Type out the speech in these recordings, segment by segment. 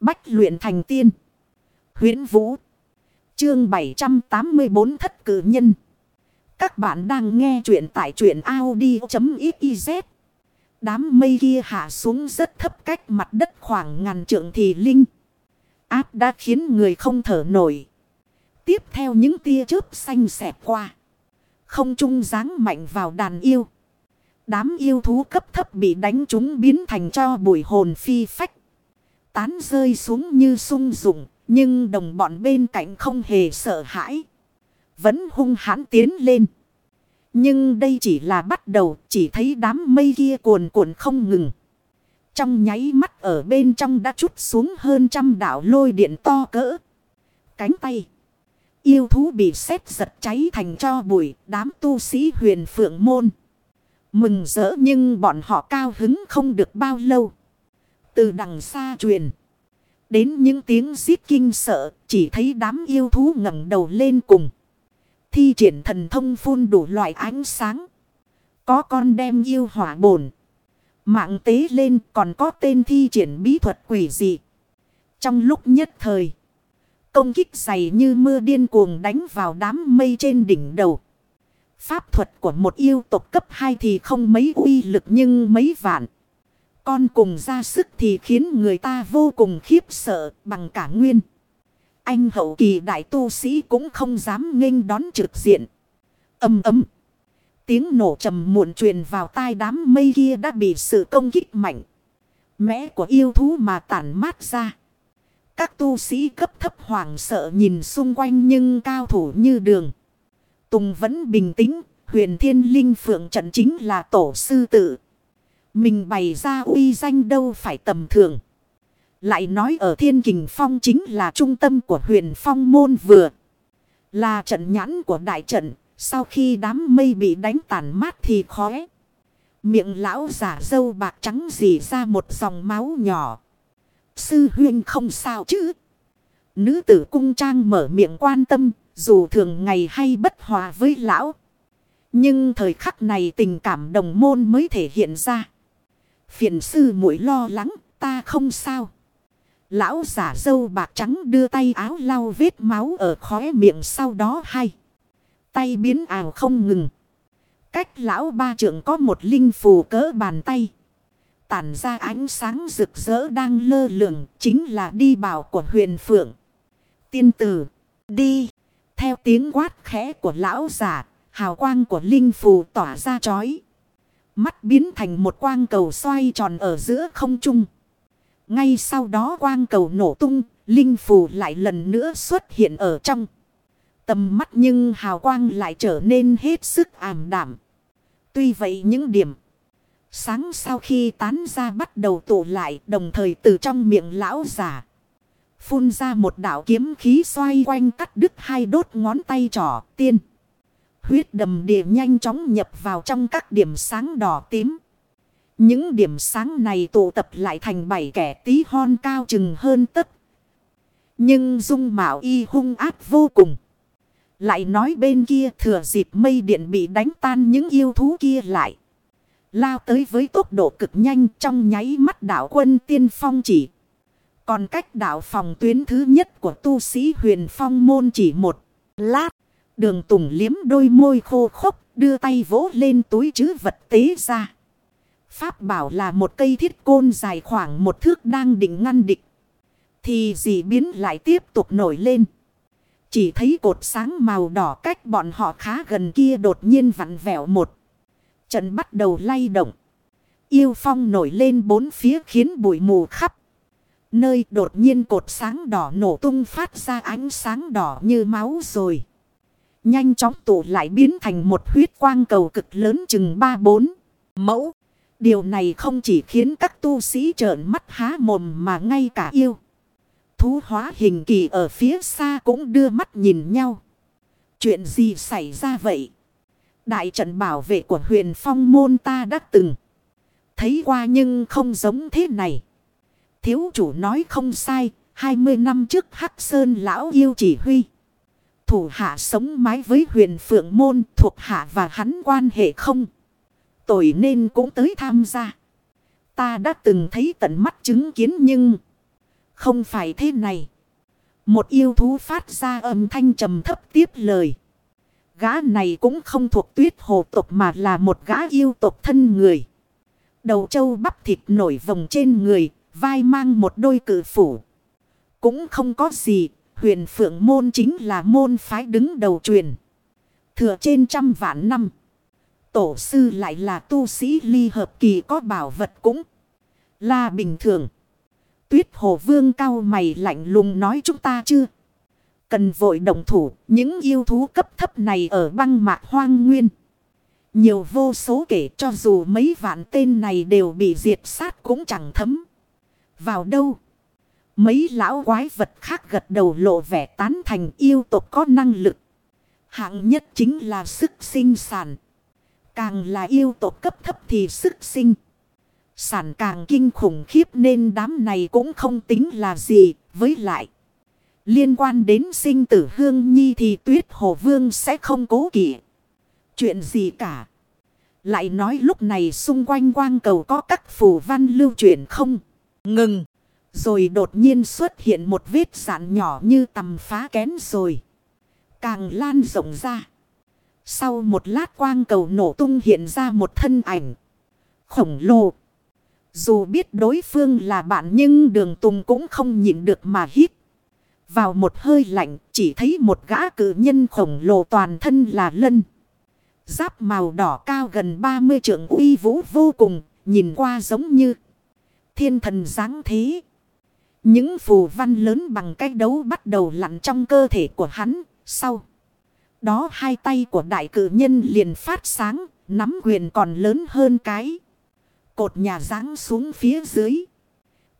Bách luyện thành tiên. huyễn Vũ. Chương 784 thất cử nhân. Các bạn đang nghe truyện tại truyện Audi.xyz. Đám mây kia hạ xuống rất thấp cách mặt đất khoảng ngàn trượng thì linh. Áp đã khiến người không thở nổi. Tiếp theo những tia chớp xanh xẹp qua. Không trung dáng mạnh vào đàn yêu. Đám yêu thú cấp thấp bị đánh chúng biến thành cho bụi hồn phi phách. Tán rơi xuống như sung dụng. Nhưng đồng bọn bên cạnh không hề sợ hãi. Vẫn hung hãn tiến lên. Nhưng đây chỉ là bắt đầu. Chỉ thấy đám mây kia cuồn cuộn không ngừng. Trong nháy mắt ở bên trong đã chút xuống hơn trăm đảo lôi điện to cỡ. Cánh tay. Yêu thú bị sét giật cháy thành cho bụi. Đám tu sĩ huyền phượng môn. Mừng rỡ nhưng bọn họ cao hứng không được bao lâu. Từ đằng xa truyền. Đến những tiếng giết kinh sợ. Chỉ thấy đám yêu thú ngẩng đầu lên cùng. Thi triển thần thông phun đủ loại ánh sáng. Có con đem yêu hỏa bổn. Mạng tế lên, còn có tên thi triển bí thuật quỷ dị. Trong lúc nhất thời. Công kích dày như mưa điên cuồng đánh vào đám mây trên đỉnh đầu. Pháp thuật của một yêu tộc cấp 2 thì không mấy uy lực nhưng mấy vạn. Con cùng ra sức thì khiến người ta vô cùng khiếp sợ bằng cả nguyên. Anh hậu kỳ đại tu sĩ cũng không dám nghênh đón trực diện. Âm ấm. Tiếng nổ trầm muộn truyền vào tai đám mây kia đã bị sự công kích mạnh. Mẽ của yêu thú mà tản mát ra. Các tu sĩ cấp thấp hoảng sợ nhìn xung quanh nhưng cao thủ như đường. Tùng vẫn bình tĩnh, huyền thiên linh phượng trận chính là tổ sư tử mình bày ra uy danh đâu phải tầm thường. Lại nói ở thiên kình phong chính là trung tâm của huyền phong môn vừa. Là trận nhãn của đại trận, sau khi đám mây bị đánh tàn mát thì khóe. Miệng lão giả dâu bạc trắng dì ra một dòng máu nhỏ. Sư huyên không sao chứ. Nữ tử cung trang mở miệng quan tâm, dù thường ngày hay bất hòa với lão. Nhưng thời khắc này tình cảm đồng môn mới thể hiện ra. Phiền sư muội lo lắng, ta không sao. Lão giả dâu bạc trắng đưa tay áo lau vết máu ở khóe miệng sau đó hay. Tay biến ảo không ngừng. Cách lão ba trưởng có một linh phù cỡ bàn tay. Tản ra ánh sáng rực rỡ đang lơ lửng chính là đi bảo của huyền phượng. Tiên tử, đi. Theo tiếng quát khẽ của lão giả, hào quang của linh phù tỏa ra chói. Mắt biến thành một quang cầu xoay tròn ở giữa không trung. Ngay sau đó quang cầu nổ tung, linh phù lại lần nữa xuất hiện ở trong. Tầm mắt nhưng hào quang lại trở nên hết sức ảm đảm. Tuy vậy những điểm sáng sau khi tán ra bắt đầu tụ lại đồng thời từ trong miệng lão giả. Phun ra một đạo kiếm khí xoay quanh cắt đứt hai đốt ngón tay trỏ tiên. Huyết đầm địa nhanh chóng nhập vào trong các điểm sáng đỏ tím. Những điểm sáng này tụ tập lại thành bảy kẻ tí hon cao chừng hơn tất. Nhưng dung mạo y hung áp vô cùng. Lại nói bên kia thừa dịp mây điện bị đánh tan những yêu thú kia lại. Lao tới với tốc độ cực nhanh trong nháy mắt đảo quân tiên phong chỉ. Còn cách đảo phòng tuyến thứ nhất của tu sĩ huyền phong môn chỉ một lát. Đường tùng liếm đôi môi khô khốc, đưa tay vỗ lên túi chứ vật tế ra. Pháp bảo là một cây thiết côn dài khoảng một thước đang định ngăn địch. Thì dị biến lại tiếp tục nổi lên. Chỉ thấy cột sáng màu đỏ cách bọn họ khá gần kia đột nhiên vặn vẹo một. Trận bắt đầu lay động. Yêu phong nổi lên bốn phía khiến bụi mù khắp. Nơi đột nhiên cột sáng đỏ nổ tung phát ra ánh sáng đỏ như máu rồi. Nhanh chóng tụ lại biến thành một huyết quang cầu cực lớn chừng 3-4 mẫu. Điều này không chỉ khiến các tu sĩ trợn mắt há mồm mà ngay cả yêu. Thú hóa hình kỳ ở phía xa cũng đưa mắt nhìn nhau. Chuyện gì xảy ra vậy? Đại trận bảo vệ của huyền phong môn ta đã từng thấy qua nhưng không giống thế này. Thiếu chủ nói không sai, 20 năm trước Hắc Sơn lão yêu chỉ huy. Thủ hạ sống mái với huyền phượng môn thuộc hạ và hắn quan hệ không. Tội nên cũng tới tham gia. Ta đã từng thấy tận mắt chứng kiến nhưng Không phải thế này. Một yêu thú phát ra âm thanh trầm thấp tiếp lời. Gã này cũng không thuộc tuyết hồ tộc mà là một gã yêu tộc thân người. Đầu trâu bắp thịt nổi vòng trên người, vai mang một đôi cự phủ. Cũng không có gì, huyền phượng môn chính là môn phái đứng đầu truyền. Thừa trên trăm vạn năm. Tổ sư lại là tu sĩ ly hợp kỳ có bảo vật cũng là bình thường. Tuyết hồ vương cao mày lạnh lùng nói chúng ta chưa. Cần vội động thủ, những yêu thú cấp thấp này ở băng mạc hoang nguyên. Nhiều vô số kể cho dù mấy vạn tên này đều bị diệt sát cũng chẳng thấm. Vào đâu? Mấy lão quái vật khác gật đầu lộ vẻ tán thành yêu tộc có năng lực. Hạng nhất chính là sức sinh sản. Càng là yêu tộc cấp thấp thì sức sinh. Sản càng kinh khủng khiếp nên đám này cũng không tính là gì với lại. Liên quan đến sinh tử hương nhi thì tuyết hồ vương sẽ không cố kỵ. Chuyện gì cả. Lại nói lúc này xung quanh quang cầu có các phù văn lưu chuyển không. Ngừng. Rồi đột nhiên xuất hiện một vết sạn nhỏ như tầm phá kén rồi. Càng lan rộng ra. Sau một lát quang cầu nổ tung hiện ra một thân ảnh. Khổng lồ. Dù biết đối phương là bạn nhưng đường tùng cũng không nhịn được mà hít. Vào một hơi lạnh chỉ thấy một gã cử nhân khổng lồ toàn thân là lân. Giáp màu đỏ cao gần 30 trượng uy vũ vô cùng, nhìn qua giống như thiên thần dáng thế. Những phù văn lớn bằng cái đấu bắt đầu lặn trong cơ thể của hắn, sau. Đó hai tay của đại cử nhân liền phát sáng, nắm quyền còn lớn hơn cái. Cột nhà ráng xuống phía dưới.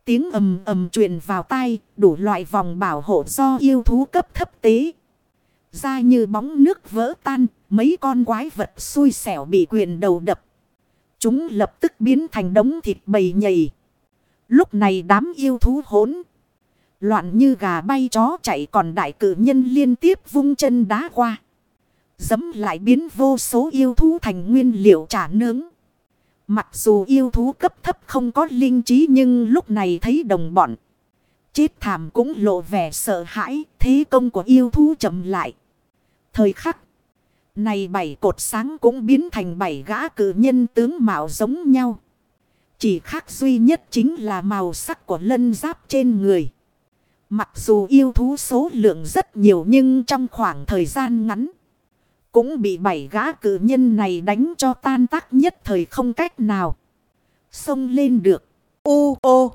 Tiếng ầm ầm truyền vào tay, đủ loại vòng bảo hộ do yêu thú cấp thấp tế. Ra như bóng nước vỡ tan, mấy con quái vật xui xẻo bị quyền đầu đập. Chúng lập tức biến thành đống thịt bầy nhầy. Lúc này đám yêu thú hỗn. Loạn như gà bay chó chạy còn đại cử nhân liên tiếp vung chân đá qua. Dấm lại biến vô số yêu thú thành nguyên liệu trả nướng. Mặc dù yêu thú cấp thấp không có linh trí nhưng lúc này thấy đồng bọn. Chết thảm cũng lộ vẻ sợ hãi, thế công của yêu thú chậm lại. Thời khắc này bảy cột sáng cũng biến thành bảy gã cử nhân tướng mạo giống nhau. Chỉ khác duy nhất chính là màu sắc của lân giáp trên người. Mặc dù yêu thú số lượng rất nhiều nhưng trong khoảng thời gian ngắn. Cũng bị bảy gã cử nhân này đánh cho tan tác nhất thời không cách nào. Xông lên được. Ô ô.